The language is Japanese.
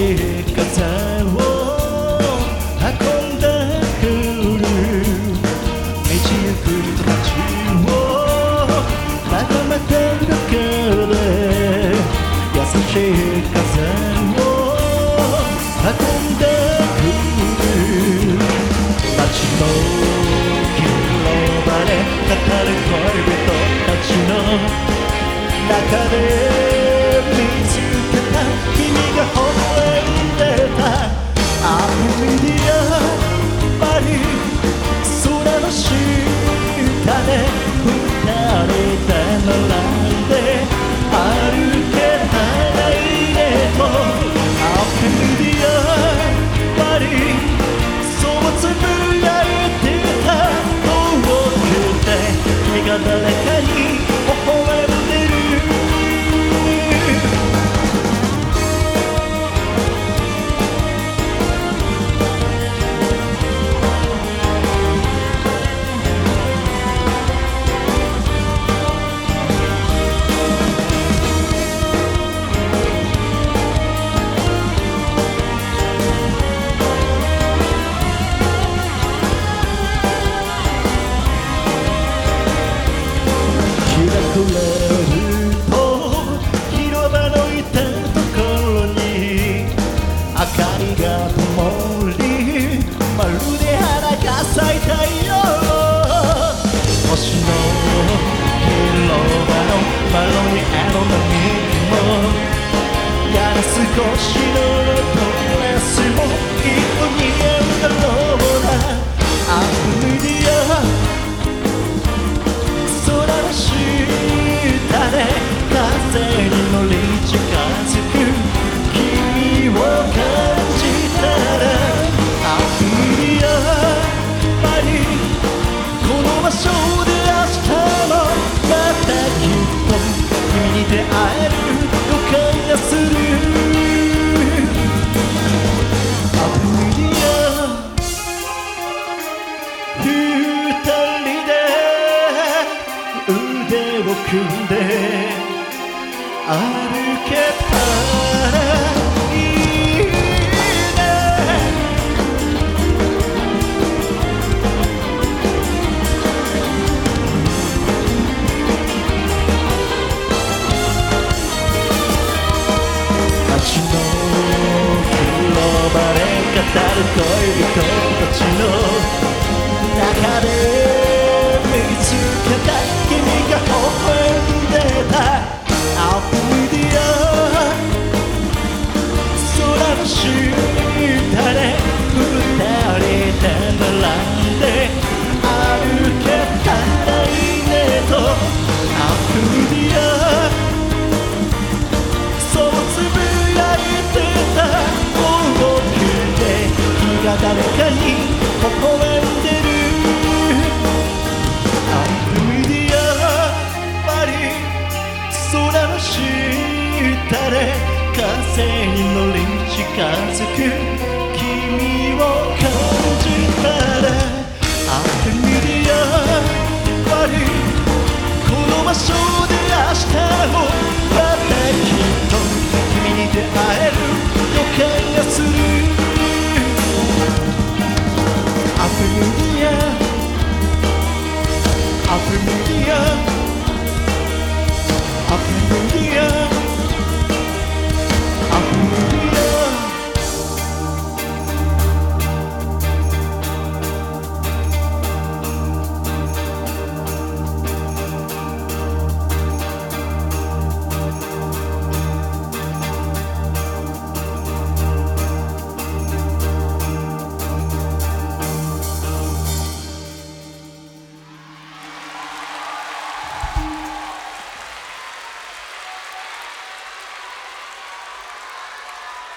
き風を運んでくる道行く人たちを眺めてるだけで優しい the りが灯りまるで花が咲いたよ。星の広場のマロニアの出会える予感がする。アフリア二人で腕を組んで歩けたら空の下で二人で並んで歩けたいねとアフリアそうつぶやいてた遠くで君が誰かに微笑んでるアフリアパリ空の下で風に乗り secure.